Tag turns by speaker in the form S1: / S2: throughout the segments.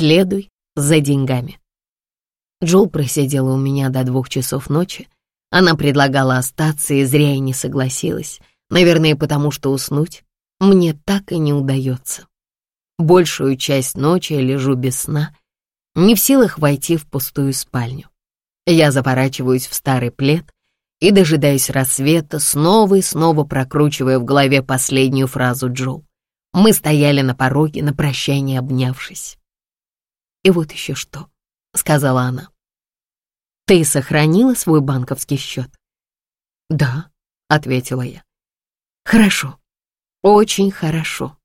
S1: Следуй за деньгами. Джул просидела у меня до двух часов ночи. Она предлагала остаться и зря и не согласилась. Наверное, потому что уснуть мне так и не удается. Большую часть ночи я лежу без сна, не в силах войти в пустую спальню. Я заворачиваюсь в старый плед и дожидаюсь рассвета, снова и снова прокручивая в голове последнюю фразу Джул. Мы стояли на пороге, на прощание обнявшись. «И вот еще что», — сказала она. «Ты сохранила свой банковский счет?» «Да», — ответила я. «Хорошо, очень хорошо».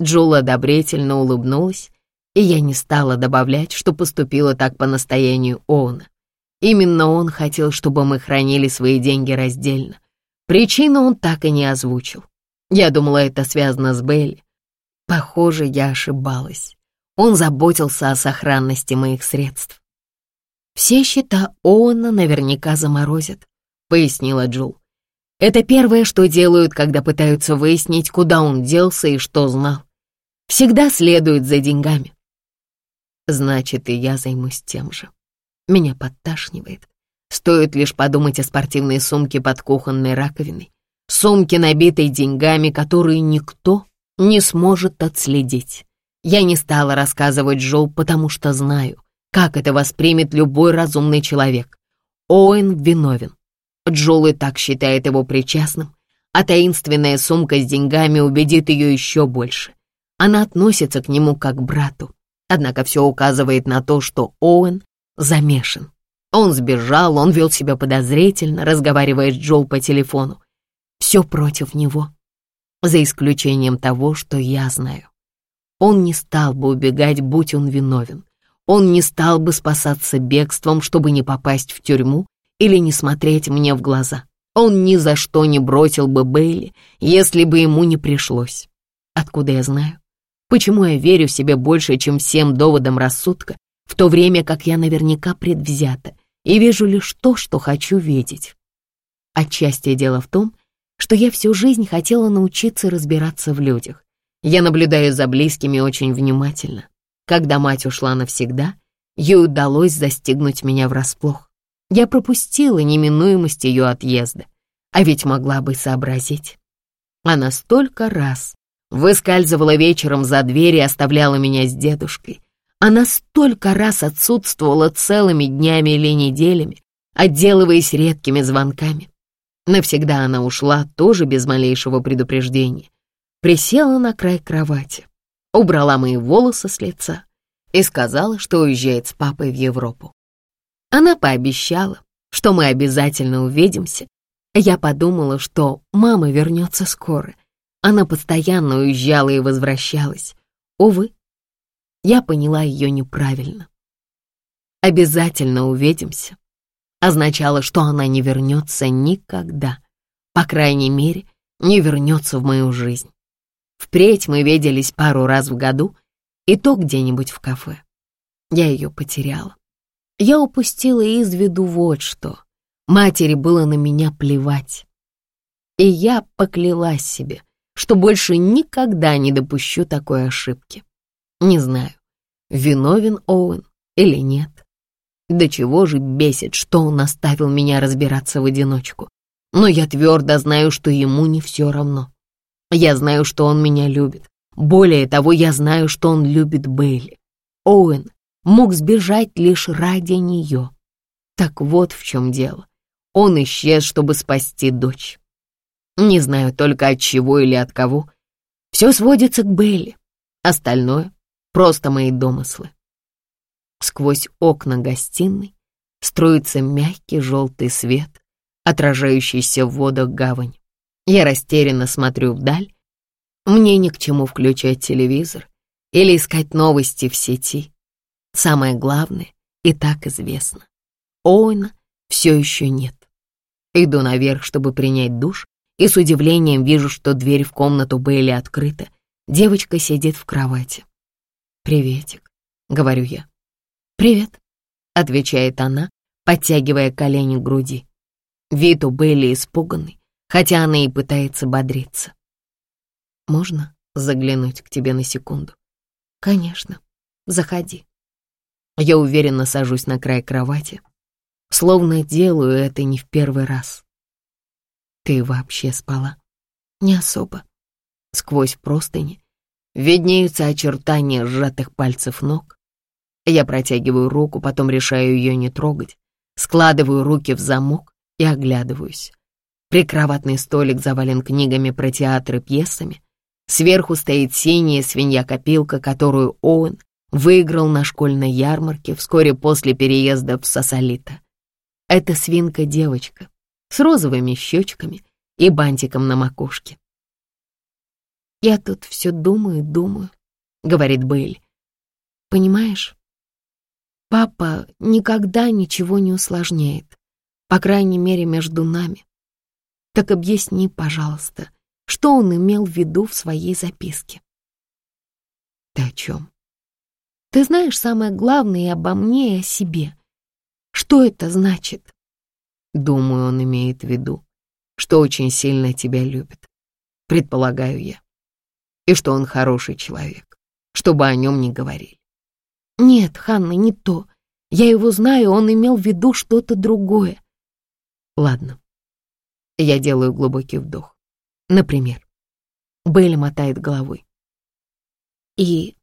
S1: Джул одобрительно улыбнулась, и я не стала добавлять, что поступила так по настоянию Оуна. Именно он хотел, чтобы мы хранили свои деньги раздельно. Причину он так и не озвучил. Я думала, это связано с Белли. Похоже, я ошибалась. Он заботился о сохранности моих средств. «Все счета Оуэна наверняка заморозят», — пояснила Джул. «Это первое, что делают, когда пытаются выяснить, куда он делся и что знал. Всегда следуют за деньгами». «Значит, и я займусь тем же. Меня подташнивает. Стоит лишь подумать о спортивной сумке под кухонной раковиной, сумки, набитой деньгами, которые никто не сможет отследить. Я не стала рассказывать Джоу, потому что знаю, как это воспримет любой разумный человек. Оуэн виновен. Джоул и так считает его причастным, а таинственная сумка с деньгами убедит ее еще больше. Она относится к нему как к брату, однако все указывает на то, что Оуэн замешан. Он сбежал, он вел себя подозрительно, разговаривая с Джоул по телефону все против него, за исключением того, что я знаю. Он не стал бы убегать, будь он виновен. Он не стал бы спасаться бегством, чтобы не попасть в тюрьму или не смотреть мне в глаза. Он ни за что не бросил бы Бейли, если бы ему не пришлось. Откуда я знаю? Почему я верю себе больше, чем всем доводам рассудка, в то время как я наверняка предвзята и вижу лишь то, что хочу видеть? Отчасти дело в том, что я всю жизнь хотела научиться разбираться в людях. Я наблюдаю за близкими очень внимательно. Когда мать ушла навсегда, ей удалось застигнуть меня врасплох. Я пропустила неминуемость ее отъезда, а ведь могла бы сообразить. Она столько раз выскальзывала вечером за дверь и оставляла меня с дедушкой. Она столько раз отсутствовала целыми днями или неделями, отделываясь редкими звонками. Навсегда она ушла, тоже без малейшего предупреждения. Присела на край кровати, убрала мои волосы с лица и сказала, что уезжает с папой в Европу. Она пообещала, что мы обязательно увидимся. Я подумала, что мама вернется скоро. Она постоянно уезжала и возвращалась. Увы, я поняла ее неправильно. Обязательно увидимся означало, что она не вернется никогда. По крайней мере, не вернется в мою жизнь. Впредь мы виделись пару раз в году, и то где-нибудь в кафе. Я ее потеряла. Я упустила из виду вот что. Матери было на меня плевать. И я поклялась себе, что больше никогда не допущу такой ошибки. Не знаю, виновен Оуэн или нет. До чего же бесит, что он оставил меня разбираться в одиночку. Но я твердо знаю, что ему не все равно. Я знаю, что он меня любит. Более того, я знаю, что он любит Бейли. Оуэн мог сбежать лишь ради нее. Так вот в чем дело. Он исчез, чтобы спасти дочь. Не знаю только от чего или от кого. Все сводится к Бейли. Остальное — просто мои домыслы. Сквозь окна гостиной струится мягкий желтый свет, отражающийся в водах гавань. Я растерянно смотрю вдаль. Мне ни к чему включать телевизор или искать новости в сети. Самое главное и так известно. Оуэна все еще нет. Иду наверх, чтобы принять душ, и с удивлением вижу, что дверь в комнату Бейли открыта. Девочка сидит в кровати. «Приветик», — говорю я. «Привет», — отвечает она, подтягивая колени к груди. Вид у Белли испуганный, хотя она и пытается бодриться. «Можно заглянуть к тебе на секунду?» «Конечно». заходи. Я уверенно сажусь на край кровати, словно делаю это не в первый раз. Ты вообще спала? Не особо. Сквозь простыни виднеются очертания сжатых пальцев ног. Я протягиваю руку, потом решаю ее не трогать, складываю руки в замок и оглядываюсь. Прикроватный столик завален книгами про театр и пьесами. Сверху стоит синяя свинья-копилка, которую Оуэн выиграл на школьной ярмарке вскоре после переезда в Сосолито. Это свинка-девочка с розовыми щечками и бантиком на макушке. «Я тут все думаю, думаю», — говорит Бэйли. «Понимаешь, папа никогда ничего не усложняет, по крайней мере, между нами. Так объясни, пожалуйста, что он имел в виду в своей записке?» «Ты о чем?» «Ты знаешь самое главное обо мне и о себе. Что это значит?» Думаю, он имеет в виду, что очень сильно тебя любит, предполагаю я, и что он хороший человек, чтобы о нем не говорили. Нет, Ханна, не то. Я его знаю, он имел в виду что-то другое. Ладно. Я делаю глубокий вдох. Например, Белли мотает головой. И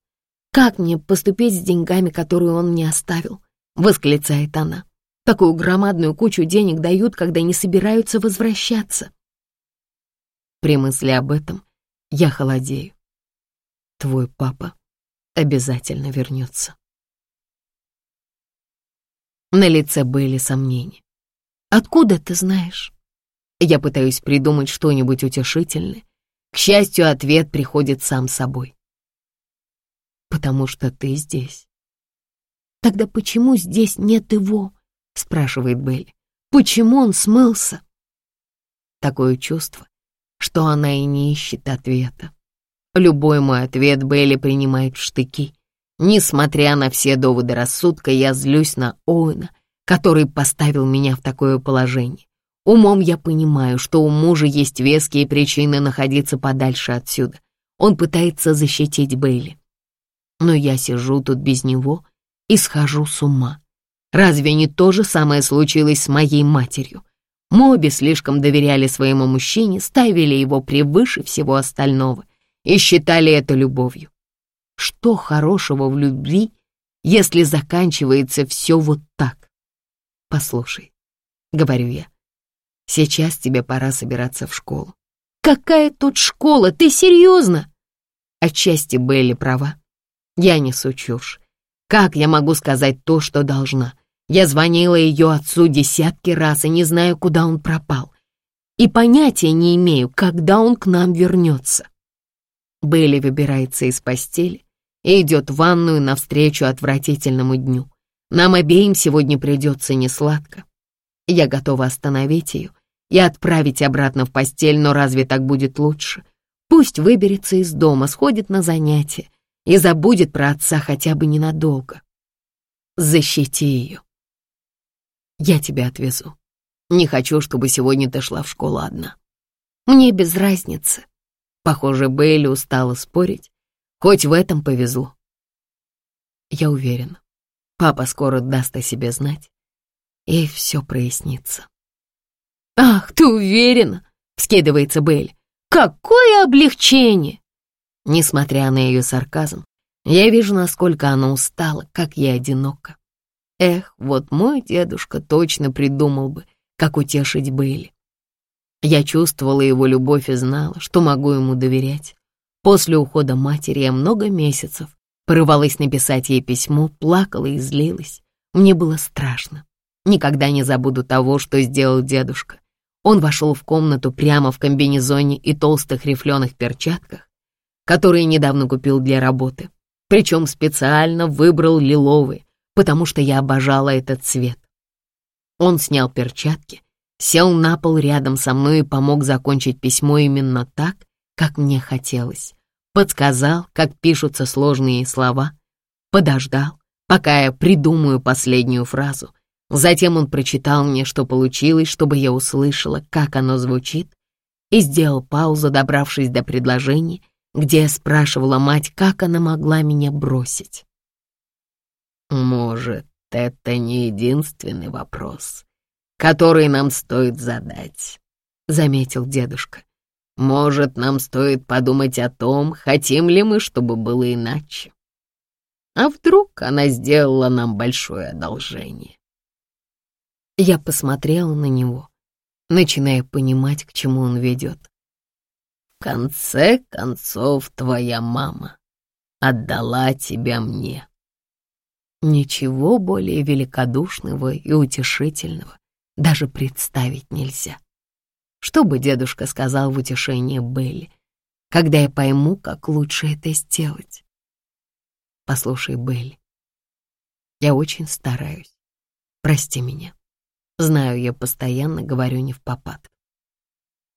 S1: как мне поступить с деньгами, которые он мне оставил? Восклицает она. Такую громадную кучу денег дают, когда не собираются возвращаться. При мысли об этом я холодею. Твой папа обязательно вернется. На лице были сомнения. «Откуда ты знаешь?» Я пытаюсь придумать что-нибудь утешительное. К счастью, ответ приходит сам собой. «Потому что ты здесь». «Тогда почему здесь нет его?» спрашивает Белли. Почему он смылся? Такое чувство, что она и не ищет ответа. Любой мой ответ Белли принимает в штыки. Несмотря на все доводы рассудка, я злюсь на Оуэна, который поставил меня в такое положение. Умом я понимаю, что у мужа есть веские причины находиться подальше отсюда. Он пытается защитить Бейли. Но я сижу тут без него и схожу с ума. Разве не то же самое случилось с моей матерью? Мы обе слишком доверяли своему мужчине, ставили его превыше всего остального и считали это любовью. Что хорошего в любви, если заканчивается все вот так? Послушай, говорю я, сейчас тебе пора собираться в школу. Какая тут школа? Ты серьезно? Отчасти Белли права. Я несу чушь. Как я могу сказать то, что должна? Я звонила ее отцу десятки раз и не знаю, куда он пропал. И понятия не имею, когда он к нам вернется. Белли выбирается из постели и идет в ванную навстречу отвратительному дню. Нам обеим сегодня придется несладко. Я готова остановить ее и отправить обратно в постель, но разве так будет лучше? Пусть выберется из дома, сходит на занятия и забудет про отца хотя бы ненадолго. Защити ее. Я тебя отвезу. Не хочу, чтобы сегодня ты шла в школу одна. Мне без разницы. Похоже, Бейли устала спорить. Хоть в этом повезло. Я уверена, папа скоро даст о себе знать, и все прояснится. «Ах, ты уверена?» — вскидывается Белль. «Какое облегчение!» Несмотря на ее сарказм, я вижу, насколько она устала, как я одинока. Эх, вот мой дедушка точно придумал бы, как утешить Бейли. Я чувствовала его любовь и знала, что могу ему доверять. После ухода матери я много месяцев порывалась написать ей письмо, плакала и злилась. Мне было страшно. Никогда не забуду того, что сделал дедушка. Он вошел в комнату прямо в комбинезоне и толстых рифленых перчатках, которые недавно купил для работы. Причем специально выбрал лиловые, потому что я обожала этот цвет. Он снял перчатки, сел на пол рядом со мной и помог закончить письмо именно так, как мне хотелось. Подсказал, как пишутся сложные слова, подождал, пока я придумаю последнюю фразу. Затем он прочитал мне, что получилось, чтобы я услышала, как оно звучит, и сделал паузу, добравшись до предложения, где я спрашивала мать, как она могла меня бросить. Может, это не единственный вопрос, который нам стоит задать, заметил дедушка. Может, нам стоит подумать о том, хотим ли мы, чтобы было иначе. А вдруг она сделала нам большое одолжение? Я посмотрела на него, начиная понимать, к чему он ведет. В конце концов, твоя мама отдала тебя мне. Ничего более великодушного и утешительного даже представить нельзя. Что бы дедушка сказал в утешение Белли, когда я пойму, как лучше это сделать? Послушай, Белли, я очень стараюсь. Прости меня. Знаю, я постоянно говорю не в попад.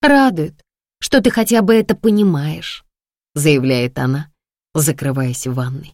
S1: Радует, что ты хотя бы это понимаешь, заявляет она, закрываясь в ванной.